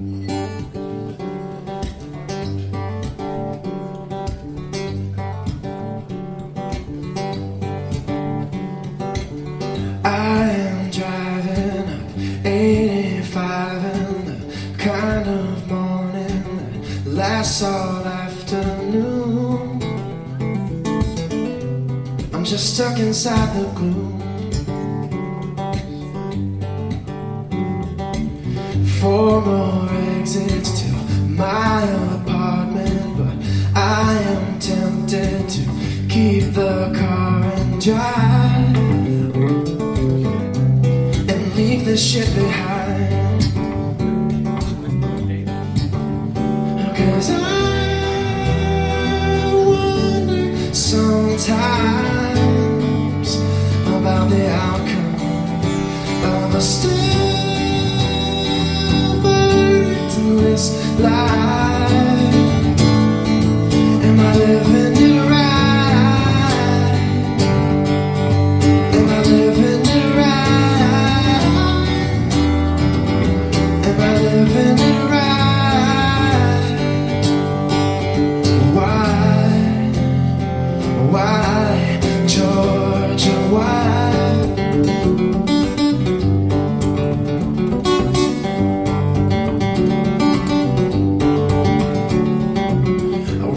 I am driving up 85 in the kind of morning that lasts all afternoon. I'm just stuck inside the gloom. Four more exits to my apartment, but I am tempted to keep the car and drive and leave this shit behind. Cause I wonder sometimes about the outcome of a still verdictless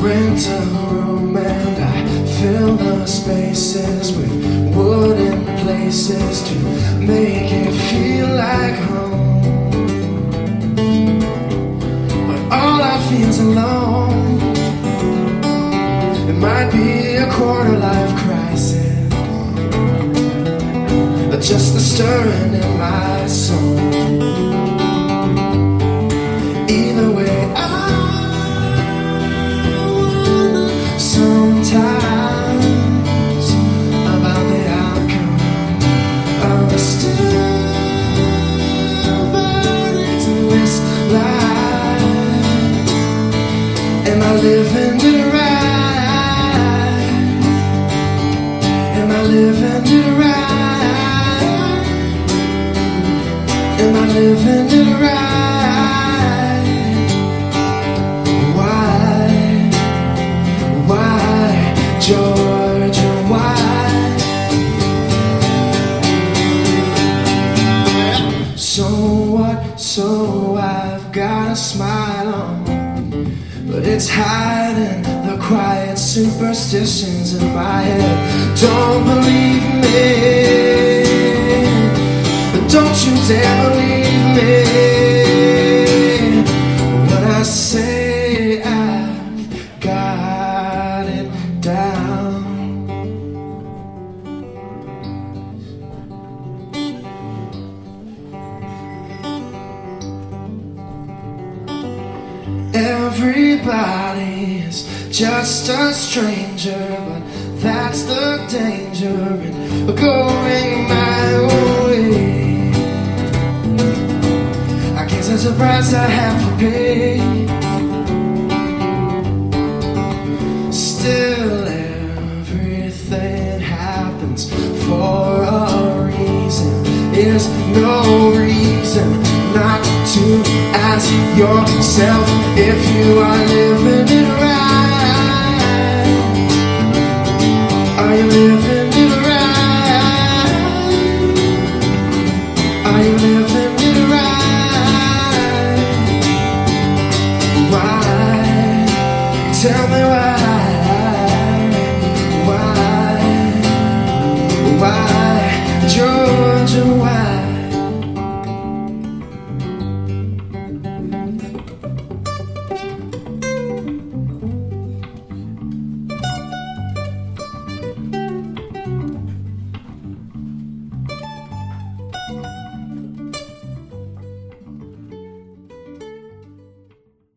rent a room and I fill the spaces with wooden places to make it feel like home. But all I feel is alone. It might be a quarter life crisis, or just the stirring in my soul. Living it right? Am I living it right? Am I living it right? Why? Why, Georgia? Why? So what? So I've got a smile on, but it's hiding the quiet superstitions in my head. Don't believe me, Everybody is just a stranger, but that's the danger in going my way. I guess it's a price I have to pay. Still, everything happens for a reason. There's no reason not to yourself if you are living it right. Are you living it right? Are you living it right? Why? Tell me why.